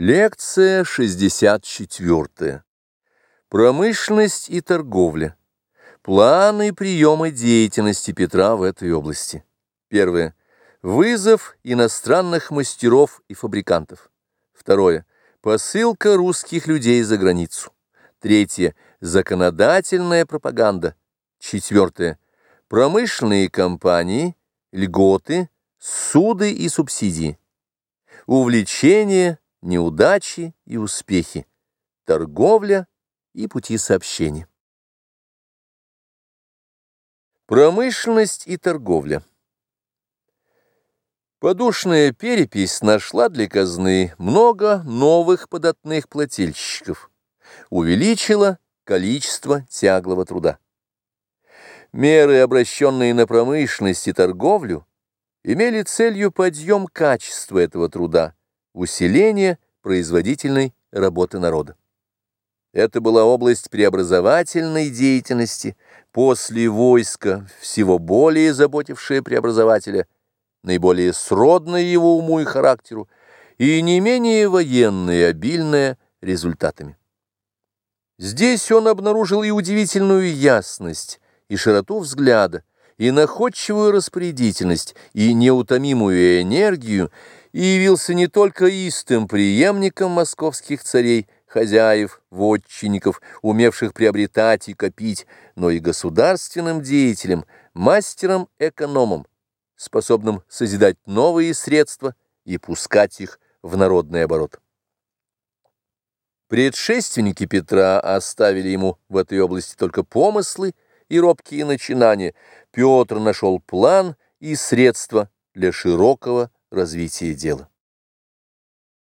Лекция 64. Промышленность и торговля. Планы и приемы деятельности Петра в этой области. Первое. Вызов иностранных мастеров и фабрикантов. Второе. Посылка русских людей за границу. Третье. Законодательная пропаганда. Четвертое. Промышленные компании, льготы, суды и субсидии. Увлечение неудачи и успехи, торговля и пути сообщения. Промышленность и торговля. Подушная перепись нашла для казны много новых податных плательщиков, увеличила количество тяглого труда. Меры, обращенные на промышленность и торговлю, имели целью подъем качества этого труда, усиление производительной работы народа. Это была область преобразовательной деятельности, после войска, всего более заботившая преобразователя, наиболее сродная его уму и характеру, и не менее военная, обильная результатами. Здесь он обнаружил и удивительную ясность, и широту взгляда, и находчивую распорядительность, и неутомимую энергию, и явился не только истым преемником московских царей, хозяев, вотчинников, умевших приобретать и копить, но и государственным деятелем, мастером-экономом, способным созидать новые средства и пускать их в народный оборот. Предшественники Петра оставили ему в этой области только помыслы и робкие начинания. Петр нашел план и средства для широкого развития дела.